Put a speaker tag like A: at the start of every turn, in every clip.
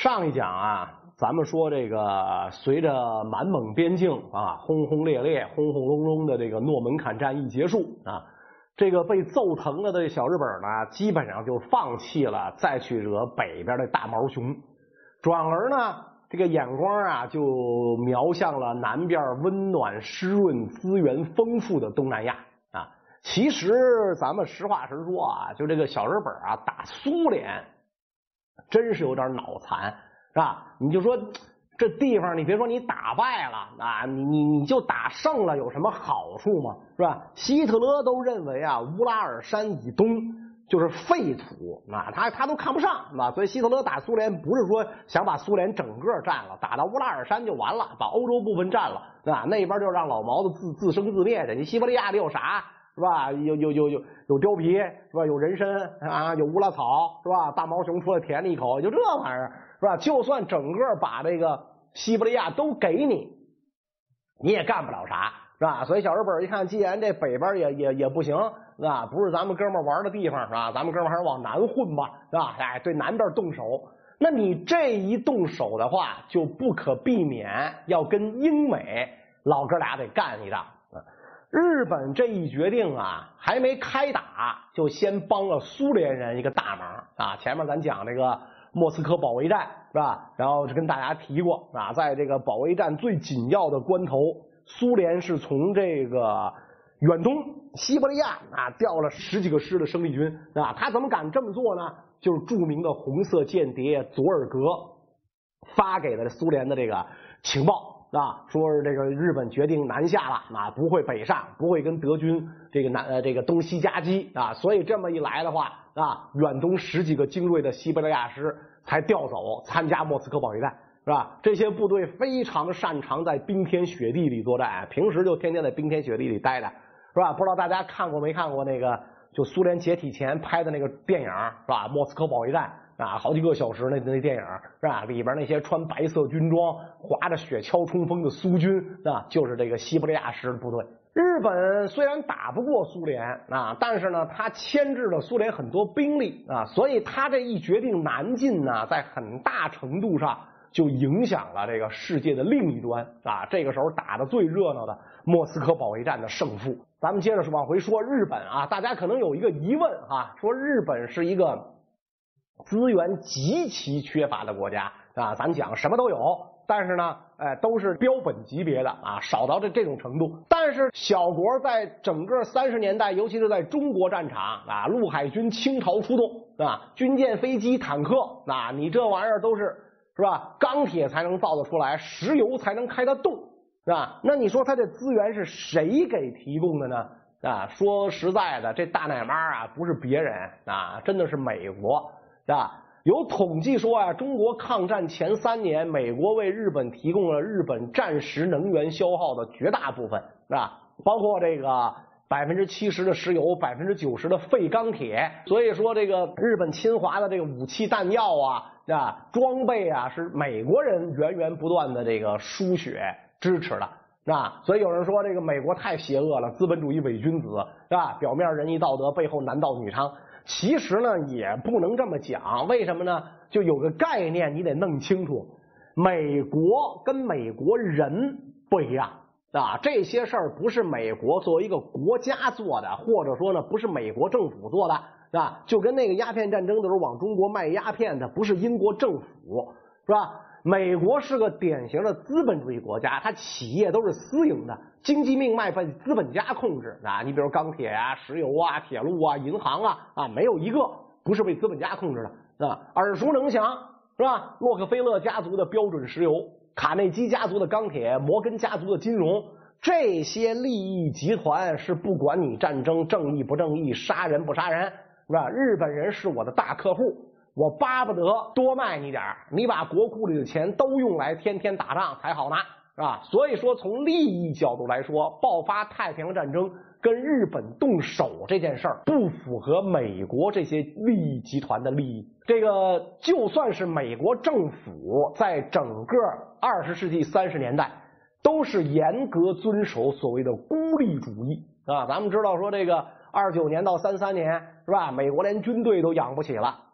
A: 上一讲啊，咱们说这个随着满蒙边境啊轰轰烈烈、轰轰隆隆的这个诺门坎战役结束啊，这个被揍疼了的小日本呢，基本上就放弃了再去惹北边的大毛熊，转而呢，这个眼光啊就瞄向了南边温暖湿润、资源丰富的东南亚啊。其实咱们实话实说啊，就这个小日本啊打苏联。真是有点脑残，是吧？你就说这地方，你别说你打败了啊，你你你就打胜了，有什么好处吗？是吧？希特勒都认为啊，乌拉尔山以东就是废土，啊，他他都看不上，啊，所以希特勒打苏联不是说想把苏联整个占了，打到乌拉尔山就完了，把欧洲部分占了，啊，那边就让老毛子自自生自灭去。你西伯利亚里有啥？是吧？有有有有有貂皮是吧？有人参啊，有乌拉草是吧？大毛熊出来舔你一口，就这玩意儿是吧？就算整个把这个西伯利亚都给你，你也干不了啥是吧？所以小日本一看，既然这北边也也也不行是吧？不是咱们哥们玩的地方是吧？咱们哥们还是往南混吧是吧？哎，对南边动手，那你这一动手的话，就不可避免要跟英美老哥俩得干一仗。日本这一决定啊，还没开打，就先帮了苏联人一个大忙啊！前面咱讲这个莫斯科保卫战是吧？然后就跟大家提过啊，在这个保卫战最紧要的关头，苏联是从这个远东西伯利亚啊调了十几个师的生力军啊。他怎么敢这么做呢？就是著名的红色间谍佐尔格发给了苏联的这个情报。啊，说是这个日本决定南下了，啊，不会北上，不会跟德军这个南呃这个东西夹击啊，所以这么一来的话啊，远东十几个精锐的西伯利亚师才调走参加莫斯科保卫战，是吧？这些部队非常擅长在冰天雪地里作战，平时就天天在冰天雪地里待着，是吧？不知道大家看过没看过那个就苏联解体前拍的那个电影，是吧？莫斯科保卫战。啊，好几个小时那那电影是吧？里边那些穿白色军装、划着雪橇冲锋的苏军啊，就是这个西伯利亚师的部队。日本虽然打不过苏联啊，但是呢，他牵制了苏联很多兵力啊，所以他这一决定南进呢，在很大程度上就影响了这个世界的另一端啊。这个时候打的最热闹的莫斯科保卫战的胜负，咱们接着往回说日本啊，大家可能有一个疑问啊，说日本是一个。资源极其缺乏的国家啊，咱讲什么都有，但是呢，哎，都是标本级别的啊，少到这这种程度。但是小国在整个三十年代，尤其是在中国战场啊，陆海军倾巢出动啊，军舰、飞机、坦克啊，你这玩意儿都是是吧？钢铁才能造得出来，石油才能开得动，是吧？那你说它的资源是谁给提供的呢？啊，说实在的，这大奶妈啊，不是别人啊，真的是美国。啊，有统计说啊，中国抗战前三年，美国为日本提供了日本战时能源消耗的绝大部分，是吧？包括这个百分之七十的石油，百分之九十的废钢铁。所以说，这个日本侵华的这个武器弹药啊，啊，装备啊，是美国人源源不断的这个输血支持的，是吧？所以有人说，这个美国太邪恶了，资本主义伪君子，是吧？表面仁义道德，背后男盗女娼。其实呢，也不能这么讲。为什么呢？就有个概念，你得弄清楚。美国跟美国人不一样啊，这些事儿不是美国作为一个国家做的，或者说呢，不是美国政府做的，是吧？就跟那个鸦片战争的时候往中国卖鸦片的，不是英国政府，是吧？美国是个典型的资本主义国家，它企业都是私营的，经济命脉被资本家控制啊。你比如钢铁啊、石油啊、铁路啊、银行啊啊，没有一个不是被资本家控制的啊。耳熟能详是吧？洛克菲勒家族的标准石油，卡内基家族的钢铁，摩根家族的金融，这些利益集团是不管你战争正义不正义、杀人不杀人，是吧？日本人是我的大客户。我巴不得多卖你点你把国库里的钱都用来天天打仗才好呢，是吧？所以说，从利益角度来说，爆发太平洋战争跟日本动手这件事儿不符合美国这些利益集团的利益。这个就算是美国政府在整个二十世纪三十年代都是严格遵守所谓的孤立主义啊。咱们知道说，这个二九年到三三年是吧？美国连军队都养不起了。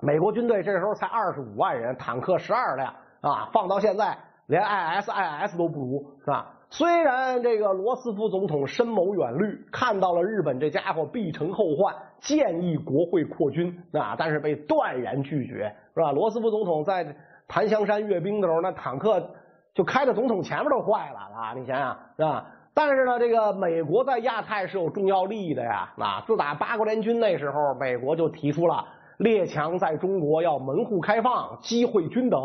A: 美国军队这时候才二十五万人，坦克十二辆啊，放到现在连 ISIS 都不如，是吧？虽然这个罗斯福总统深谋远虑，看到了日本这家伙必成后患，建议国会扩军啊，但是被断然拒绝，是吧？罗斯福总统在檀香山阅兵的时候，那坦克就开在总统前面都坏了啊，你想想是吧？但是呢，这个美国在亚太是有重要利益的呀。啊，自打八国联军那时候，美国就提出了列强在中国要门户开放、机会均等。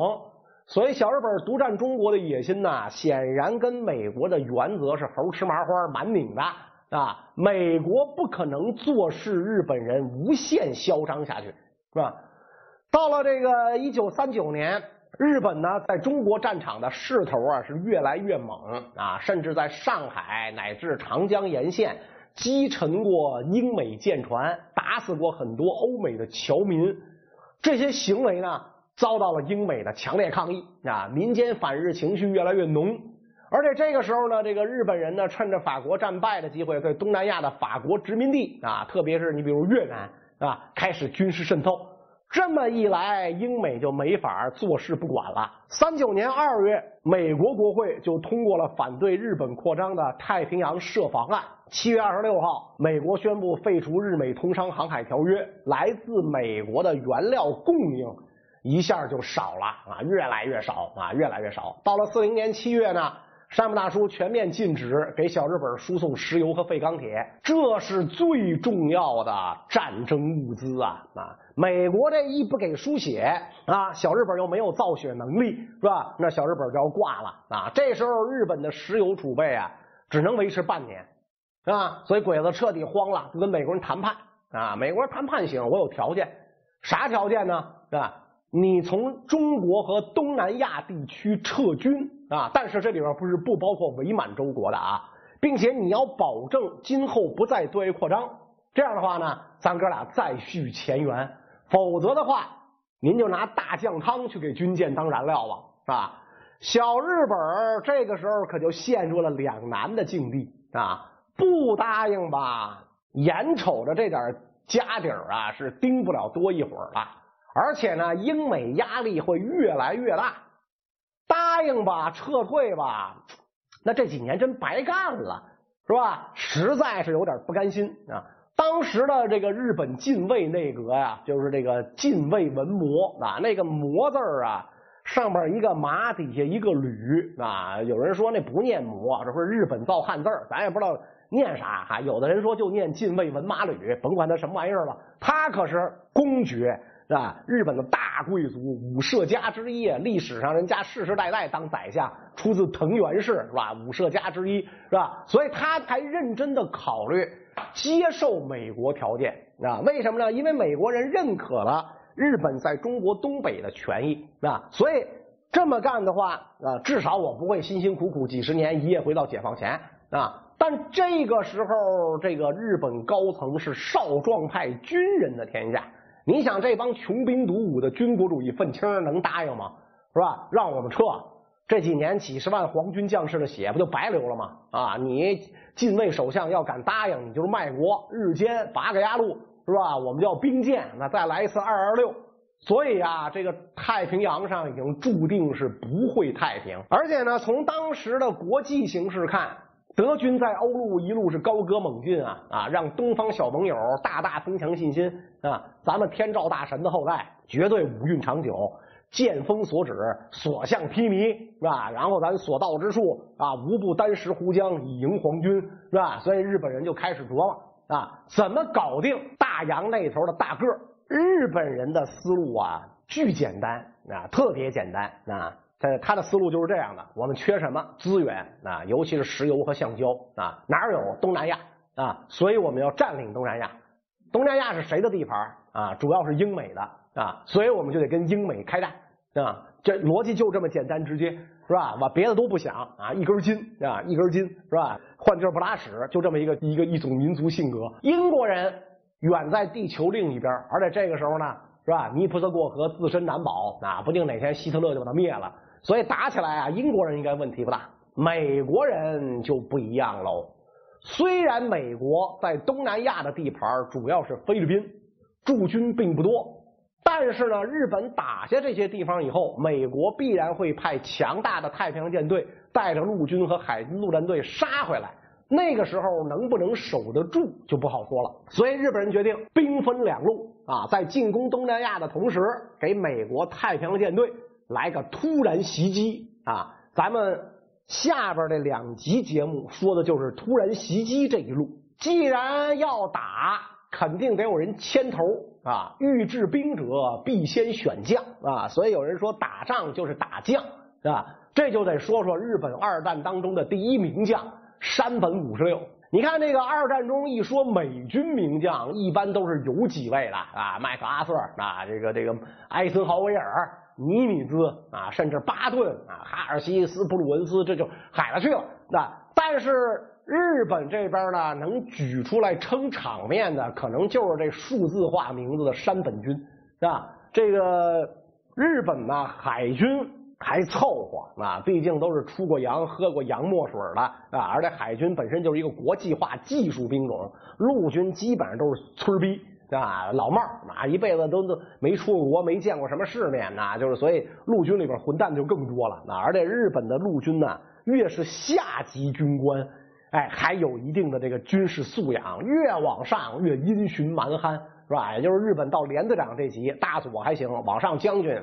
A: 所以，小日本独占中国的野心呢，显然跟美国的原则是猴吃麻花、蛮拧的啊。美国不可能坐视日本人无限嚣张下去，是吧？到了这个一九三九年。日本呢，在中国战场的势头啊是越来越猛啊，甚至在上海乃至长江沿线击沉过英美舰船，打死过很多欧美的侨民。这些行为呢，遭到了英美的强烈抗议啊，民间反日情绪越来越浓。而且这个时候呢，这个日本人呢，趁着法国战败的机会，对东南亚的法国殖民地啊，特别是你比如越南啊，开始军事渗透。这么一来，英美就没法坐视不管了。三九年二月，美国国会就通过了反对日本扩张的太平洋设防案。七月二十六号，美国宣布废除日美通商航海条约，来自美国的原料供应一下就少了啊，越来越少啊，越来越少。到了四零年七月呢？山姆大叔全面禁止给小日本输送石油和废钢铁，这是最重要的战争物资啊！啊，美国这一不给输血啊，小日本又没有造血能力，是吧？那小日本就要挂了啊！这时候日本的石油储备啊，只能维持半年，是吧？所以鬼子彻底慌了，就跟美国人谈判啊。美国人谈判行，我有条件，啥条件呢？是吧？你从中国和东南亚地区撤军啊，但是这里边不是不包括伪满洲国的啊，并且你要保证今后不再对外扩张。这样的话呢，咱哥俩再续前缘。否则的话，您就拿大酱汤去给军舰当燃料吧，是吧？小日本这个时候可就陷入了两难的境地啊，不答应吧，眼瞅着这点家底儿啊是盯不了多一会儿了。而且呢，英美压力会越来越大。答应吧，撤退吧，那这几年真白干了，是吧？实在是有点不甘心啊。当时的这个日本近卫内阁呀，就是这个近卫文磨啊，那个磨字啊，上面一个马，底下一个吕啊。有人说那不念磨，这是日本造汉字咱也不知道念啥哈。有的人说就念近卫文马吕，甭管他什么玩意儿了，他可是公爵。是吧？日本的大贵族武社家之一，历史上人家世世代代当宰相，出自藤原氏，是吧？武社家之一，是吧？所以他才认真的考虑接受美国条件，啊？为什么呢？因为美国人认可了日本在中国东北的权益，啊？所以这么干的话，啊，至少我不会辛辛苦苦几十年一夜回到解放前，啊！但这个时候，这个日本高层是少壮派军人的天下。你想这帮穷兵黩武的军国主义愤青能答应吗？是吧？让我们撤，这几年几十万皇军将士的血不就白流了吗？啊！你近卫首相要敢答应，你就是卖国。日间八个鸭路是吧？我们叫兵谏，那再来一次二二六。所以啊，这个太平洋上已经注定是不会太平。而且呢，从当时的国际形势看。德军在欧陆一路是高歌猛进啊啊，让东方小盟友大大增强信心啊！咱们天照大神的后代，绝对武运长久，剑锋所指，所向披靡，是吧？然后咱所到之处啊，无不单食胡浆以迎皇军，是吧？所以日本人就开始琢磨啊，怎么搞定大洋那头的大个？日本人的思路啊，巨简单啊，特别简单啊。他他的思路就是这样的：我们缺什么资源啊？尤其是石油和橡胶啊，哪有东南亚啊？所以我们要占领东南亚。东南亚是谁的地盘啊？主要是英美的啊，所以我们就得跟英美开战啊。这逻辑就这么简单直接，是吧？我别的都不想啊，一根筋啊，一根筋是吧？换地儿不拉屎，就这么一个一个一种民族性格。英国人远在地球另一边，而且这个时候呢，是吧？尼普斯过河，自身难保啊，不定哪天希特勒就把他灭了。所以打起来啊，英国人应该问题不大，美国人就不一样喽。虽然美国在东南亚的地盘主要是菲律宾，驻军并不多，但是呢，日本打下这些地方以后，美国必然会派强大的太平洋舰队带着陆军和海军陆战队杀回来。那个时候能不能守得住就不好说了。所以日本人决定兵分两路啊，在进攻东南亚的同时，给美国太平洋舰队来个突然袭击啊！咱们下边这两集节目说的就是突然袭击这一路。既然要打，肯定得有人牵头啊！欲治兵者，必先选将啊！所以有人说打仗就是打将，是吧？这就得说说日本二战当中的第一名将。山本五十六，你看这个二战中一说美军名将，一般都是有几位的啊，麦克阿瑟啊，这个这个艾森豪威尔、尼米兹啊，甚至巴顿啊、哈尔西斯、布鲁文斯，这就海了去了。那但是日本这边呢，能举出来撑场面的，可能就是这数字化名字的山本军，是吧？这个日本呢，海军。还凑合啊，毕竟都是出过洋、喝过洋墨水的啊，而且海军本身就是一个国际化技术兵种，陆军基本上都是村逼啊，老帽啊，一辈子都都没出过国，没见过什么世面呐，就是所以陆军里边混蛋就更多了啊，而且日本的陆军呢，越是下级军官，哎，还有一定的这个军事素养，越往上越阴循蛮憨，是吧？也就是日本到连子长这级，大佐还行，往上将军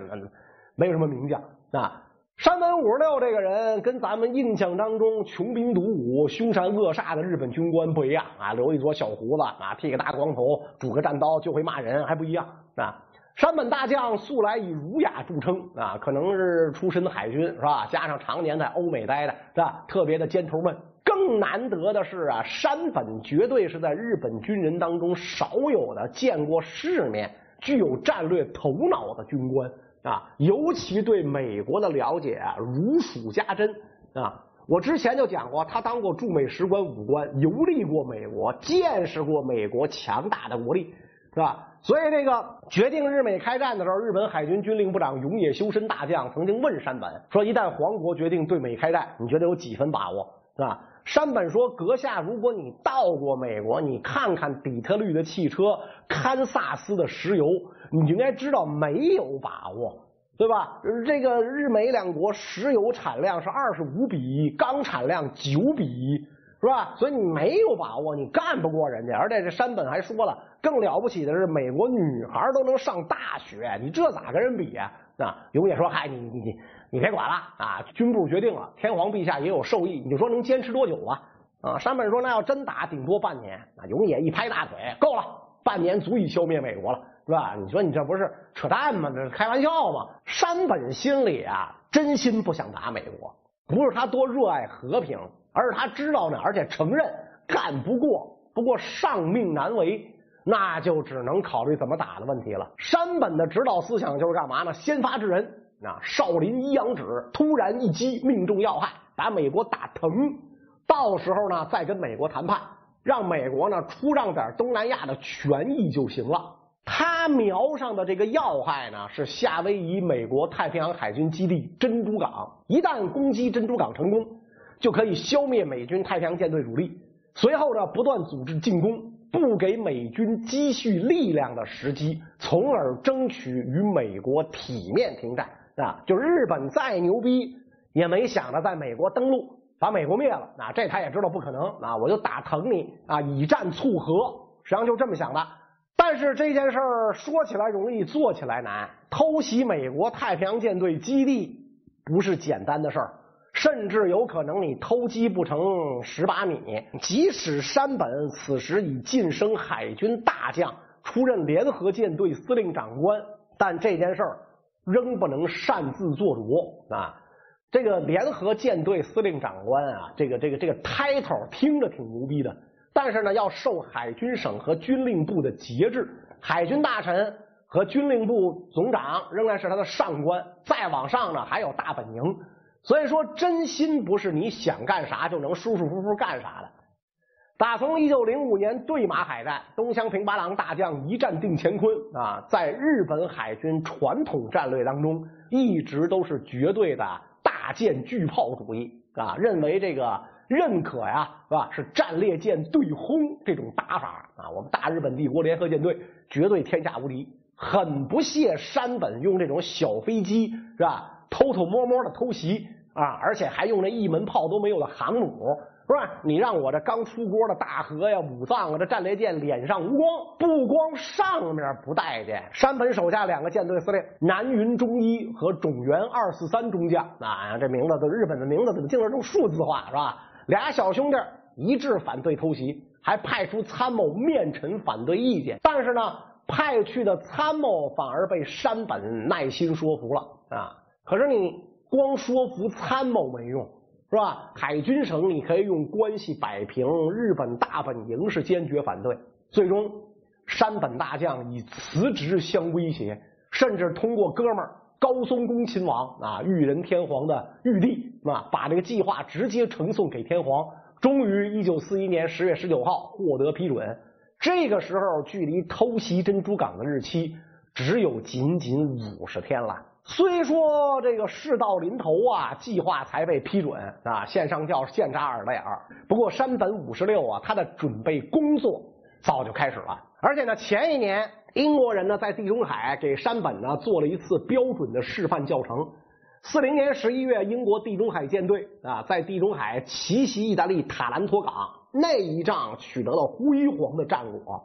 A: 没有什么名将。啊，山本五十六这个人跟咱们印象当中穷兵黩武、凶残恶煞的日本军官不一样啊，留一撮小胡子啊，剃个大光头，拄个战刀就会骂人，还不一样啊。山本大将素来以儒雅著称啊，可能是出身的海军是吧？加上常年在欧美待的是吧？特别的尖头闷。更难得的是啊，山本绝对是在日本军人当中少有的见过世面、具有战略头脑的军官。啊，尤其对美国的了解啊，如数家珍啊！我之前就讲过，他当过驻美使馆武官，游历过美国，见识过美国强大的国力，是吧？所以这个决定日美开战的时候，日本海军军令部长永野修身大将曾经问山本说：“一旦皇国决定对美开战，你觉得有几分把握？”是吧？山本说：“阁下，如果你到过美国，你看看底特律的汽车，堪萨斯的石油。”你应该知道没有把握，对吧？这个日美两国石油产量是二十五比一，钢产量九比一，是吧？所以你没有把握，你干不过人家。而且这山本还说了，更了不起的是，美国女孩都能上大学，你这咋跟人比呀？啊，永远说：“嗨，你你你你别管了啊！军部决定了，天皇陛下也有授意，你就说能坚持多久吧？”啊，山本说：“那要真打，顶多半年。”啊，永野一拍大腿：“够了，半年足以消灭美国了。”是吧？你说你这不是扯淡吗？这是开玩笑吗？山本心里啊，真心不想打美国，不是他多热爱和平，而是他知道呢，而且承认干不过。不过上命难违，那就只能考虑怎么打的问题了。山本的指导思想就是干嘛呢？先发制人啊！少林一阳指，突然一击命中要害，把美国打疼。到时候呢，再跟美国谈判，让美国呢出让点东南亚的权益就行了。他瞄上的这个要害呢，是夏威夷美国太平洋海军基地珍珠港。一旦攻击珍珠港成功，就可以消灭美军太平洋舰队主力。随后呢，不断组织进攻，不给美军积蓄力量的时机，从而争取与美国体面停战啊！就日本再牛逼，也没想着在美国登陆，把美国灭了。啊，这他也知道不可能啊！我就打疼你啊，以战促和，实际上就这么想的。但是这件事儿说起来容易，做起来难。偷袭美国太平洋舰队基地不是简单的事儿，甚至有可能你偷鸡不成蚀把米。即使山本此时已晋升海军大将，出任联合舰队司令长官，但这件事儿仍不能擅自做主啊。这个联合舰队司令长官啊，这个这个这个 title 听着挺牛逼的。但是呢，要受海军省和军令部的节制，海军大臣和军令部总长仍然是他的上官，再往上呢还有大本营。所以说，真心不是你想干啥就能舒舒服服干啥的。打从一九零五年对马海战，东乡平八郎大将一战定乾坤啊，在日本海军传统战略当中，一直都是绝对的大舰巨炮主义啊，认为这个。认可呀，是吧？是战列舰对轰这种打法啊！我们大日本帝国联合舰队绝对天下无敌。很不屑山本用这种小飞机是吧？偷偷摸摸的偷袭啊，而且还用那一门炮都没有的航母。是吧？你让我这刚出锅的大和呀、武藏啊，这战列舰脸上无光，不光上面不待见，山本手下两个舰队司令南云忠一和种元二四三中将啊，这名字都日本的名字怎么竟是这种数字化是吧？俩小兄弟一致反对偷袭，还派出参谋面陈反对意见，但是呢，派去的参谋反而被山本耐心说服了啊。可是你光说服参谋没用。是吧？海军省你可以用关系摆平，日本大本营是坚决反对。最终，山本大将以辞职相威胁，甚至通过哥们儿高松宫亲王啊，裕仁天皇的玉帝啊，把这个计划直接呈送给天皇。终于，一九四一年十月十九号获得批准。这个时候，距离偷袭珍珠港的日期只有仅仅五十天了。虽说这个事到临头啊，计划才被批准啊，线上叫现扎尔的眼儿。不过山本五十六啊，他的准备工作早就开始了。而且呢，前一年英国人呢在地中海给山本呢做了一次标准的示范教程。四零年十一月，英国地中海舰队啊在地中海奇袭意大利塔兰托港，那一仗取得了辉煌的战果。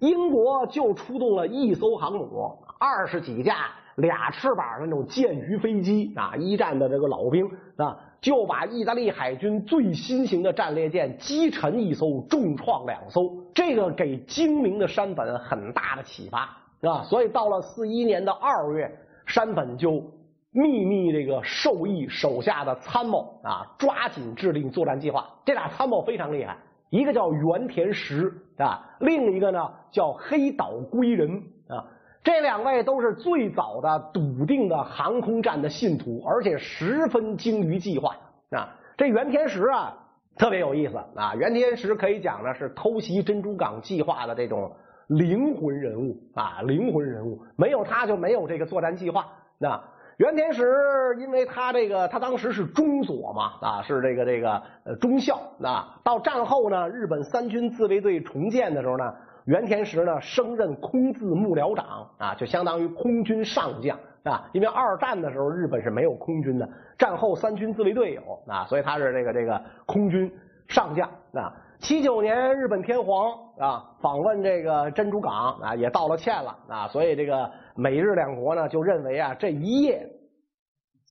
A: 英国就出动了一艘航母，二十几架。俩翅膀的那种舰鱼飞机啊，一战的这个老兵啊，就把意大利海军最新型的战列舰击沉一艘，重创两艘，这个给精明的山本很大的启发啊。所以到了四一年的二月，山本就秘密这个授意手下的参谋啊，抓紧制定作战计划。这俩参谋非常厉害，一个叫原田实啊，另一个呢叫黑岛归人啊。这两位都是最早的笃定的航空战的信徒，而且十分精于计划啊。这袁天石啊，特别有意思啊。袁天石可以讲呢是偷袭珍珠港计划的这种灵魂人物啊，灵魂人物，没有他就没有这个作战计划。那袁天石，因为他这个他当时是中佐嘛啊，是这个这个呃中校啊。到战后呢，日本三军自卫队重建的时候呢。原田实呢升任空自幕僚长啊，就相当于空军上将啊。因为二战的时候日本是没有空军的，战后三军自卫队有啊，所以他是这个这个空军上将啊。七九年日本天皇啊访问这个珍珠港啊，也道了歉了啊，所以这个美日两国呢就认为啊这一页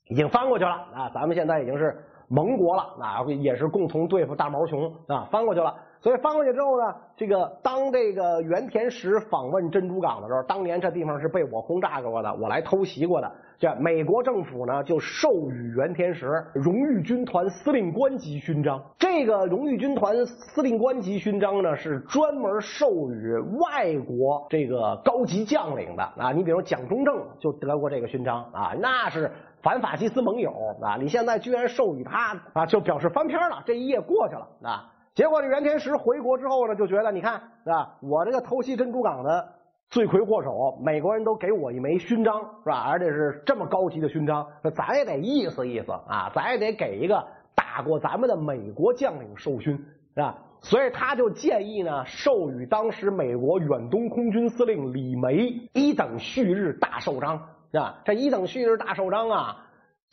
A: 已经翻过去了啊，咱们现在已经是盟国了啊，也是共同对付大毛熊啊，翻过去了。所以翻过去之后呢，这个当这个原田实访问珍珠港的时候，当年这地方是被我轰炸过的，我来偷袭过的。这美国政府呢就授予原田实荣誉军团司令官级勋章。这个荣誉军团司令官级勋章呢是专门授予外国这个高级将领的啊。你比如蒋中正就得过这个勋章啊，那是反法西斯盟友啊。你现在居然授予他啊，就表示翻篇了，这一页过去了啊。结果这袁天石回国之后呢，就觉得你看是吧，我这个偷袭珍珠港的罪魁祸首，美国人都给我一枚勋章是吧？而且是这么高级的勋章，那咱也得意思意思啊，咱也得给一个打过咱们的美国将领授勋是吧？所以他就建议呢，授予当时美国远东空军司令李梅一等旭日大寿章是吧？这一等旭日大寿章啊。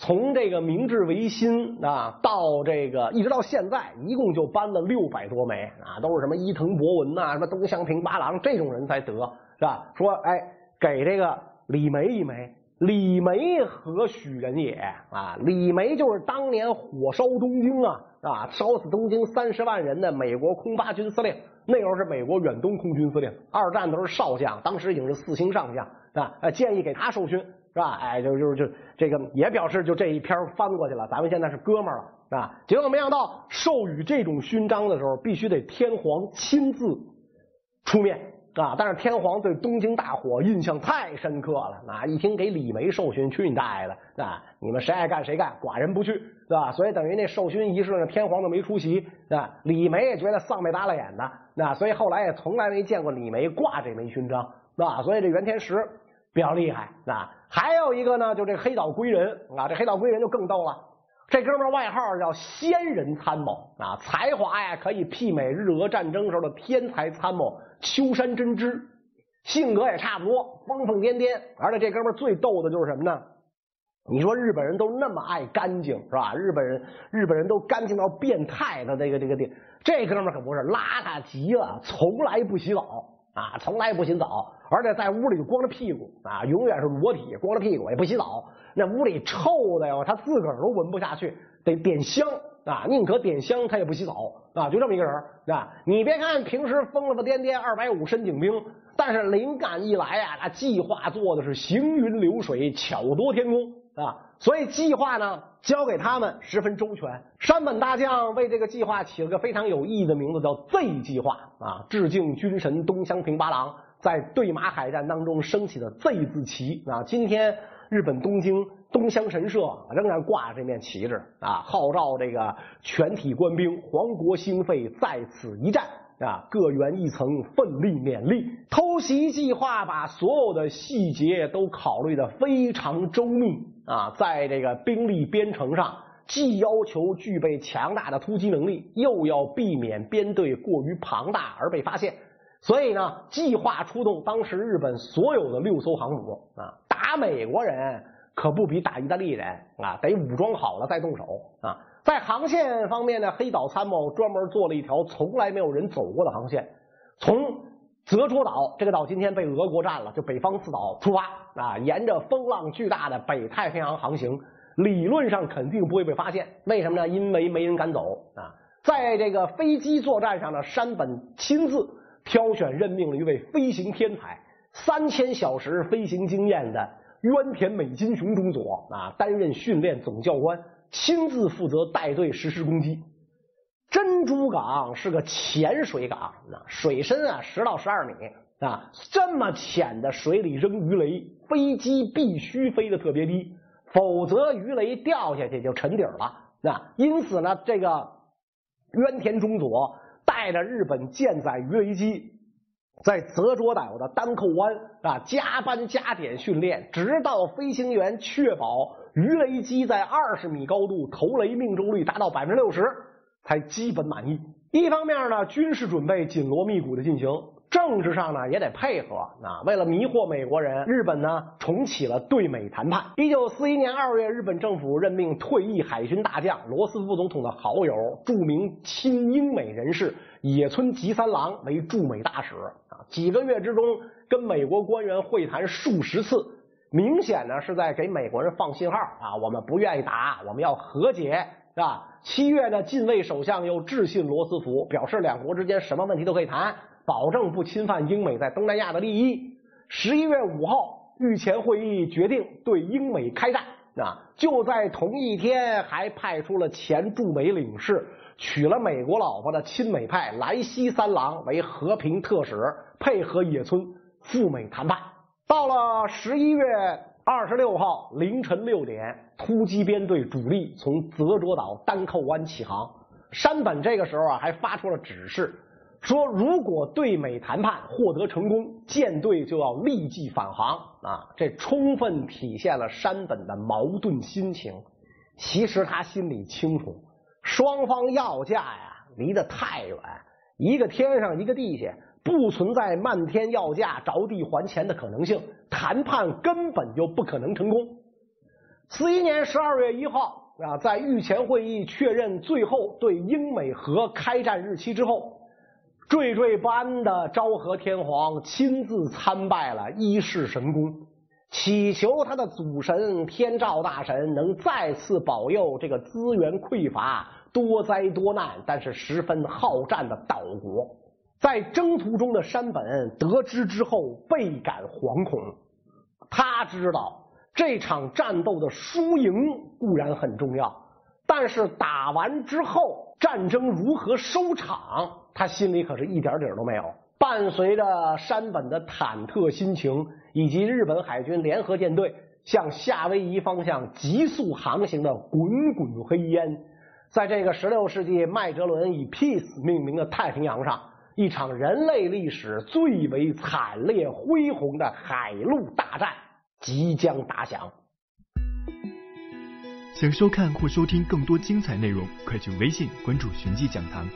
A: 从这个明治维新啊，到这个一直到现在，一共就颁了六百多枚啊，都是什么伊藤博文呐，什么东乡平八郎这种人才得是吧？说哎，给这个李梅一枚，李梅何许人也啊？李梅就是当年火烧东京啊，啊，烧死东京三十万人的美国空八军司令，那时候是美国远东空军司令，二战都是少将，当时已经是四星上将啊，建议给他授勋。是吧？哎，就就就这个也表示就这一篇翻过去了，咱们现在是哥们儿了啊！结果没想到授予这种勋章的时候，必须得天皇亲自出面啊！但是天皇对东京大火印象太深刻了啊！一听给李梅授勋，去你大爷的啊！你们谁爱干谁干，寡人不去，对吧？所以等于那授勋仪式呢，天皇都没出席啊！李梅也觉得丧眉耷了眼的，那所以后来也从来没见过李梅挂这枚勋章，啊！所以这袁天石比较厉害啊！还有一个呢，就这黑岛归人啊，这黑岛归人就更逗了。这哥们外号叫仙人参谋啊，才华呀可以媲美日俄战争时候的天才参谋秋山真知。性格也差不多，疯疯癫癫。而且这哥们最逗的就是什么呢？你说日本人都那么爱干净是吧？日本人日本人都干净到变态的这个这个地，这哥们可不是邋遢极了，从来不洗澡啊，从来不洗澡，而且在屋里光着屁股啊，永远是裸体，光着屁股也不洗澡。那屋里臭的哟，他自个儿都闻不下去，得点香啊，宁可点香他也不洗澡啊，就这么一个人啊。你别看平时疯了个癫癫，二百五深井兵，但是灵感一来啊，他计划做的是行云流水，巧夺天工。啊，所以计划呢交给他们十分周全。山本大将为这个计划起了个非常有意义的名字，叫 Z 计划啊，致敬军神东乡平八郎在对马海战当中升起的 Z 字旗啊。今天日本东京东乡神社仍然挂着这面旗帜啊，号召这个全体官兵皇国兴废，在此一战。啊，各员一层，奋力勉励。偷袭计划把所有的细节都考虑的非常周密啊，在这个兵力编程上，既要求具备强大的突击能力，又要避免编队过于庞大而被发现。所以呢，计划出动当时日本所有的六艘航母啊，打美国人可不比打意大利人啊，得武装好了再动手啊。在航线方面呢，黑岛参谋专门做了一条从来没有人走过的航线，从泽捉岛这个岛今天被俄国占了，就北方四岛出发啊，沿着风浪巨大的北太平洋航行，理论上肯定不会被发现。为什么呢？因为没人敢走啊。在这个飞机作战上呢，山本亲自挑选任命了一位飞行天才，三千小时飞行经验的渊田美金雄中佐啊，担任训练总教官。亲自负责带队实施攻击。珍珠港是个浅水港，那水深啊十到十二米啊，这么浅的水里扔鱼雷，飞机必须飞得特别低，否则鱼雷掉下去就沉底了。那因此呢，这个渊田中佐带着日本舰载鱼雷机，在泽卓岛的丹扣湾啊加班加点训练，直到飞行员确保。鱼雷机在二十米高度投雷命中率达到百分之六十，才基本满意。一方面呢，军事准备紧锣密鼓的进行；政治上呢，也得配合。啊，为了迷惑美国人，日本呢重启了对美谈判。一九四一年二月，日本政府任命退役海军大将罗斯福总统的好友、著名亲英美人士野村吉三郎为驻美大使。啊，几个月之中，跟美国官员会谈数十次。明显呢是在给美国人放信号啊，我们不愿意打，我们要和解，是吧？七月呢，近卫首相又致信罗斯福，表示两国之间什么问题都可以谈，保证不侵犯英美在东南亚的利益。十一月五号，御前会议决定对英美开战，啊，就在同一天，还派出了前驻美领事，娶了美国老婆的亲美派莱西三郎为和平特使，配合野村赴美谈判。到了十一月二十六号凌晨六点，突击编队主力从泽捉岛丹扣湾起航。山本这个时候啊，还发出了指示，说如果对美谈判获得成功，舰队就要立即返航。啊，这充分体现了山本的矛盾心情。其实他心里清楚，双方要价呀，离得太远，一个天上，一个地下。不存在漫天要价、着地还钱的可能性，谈判根本就不可能成功。四一年十二月一号啊，在御前会议确认最后对英美核开战日期之后，惴惴不安的昭和天皇亲自参拜了伊势神宫，祈求他的祖神天照大神能再次保佑这个资源匮乏、多灾多难但是十分好战的岛国。在征途中的山本得知之后倍感惶恐，他知道这场战斗的输赢固然很重要，但是打完之后战争如何收场，他心里可是一点底儿都没有。伴随着山本的忐忑心情，以及日本海军联合舰队向夏威夷方向急速航行的滚滚黑烟，在这个十六世纪麦哲伦以 Peace 命名的太平洋上。一场人类历史最为惨烈恢宏的海陆大战即将打响。
B: 想收看或收听更多精彩内容，快去微信关注“寻迹讲堂”。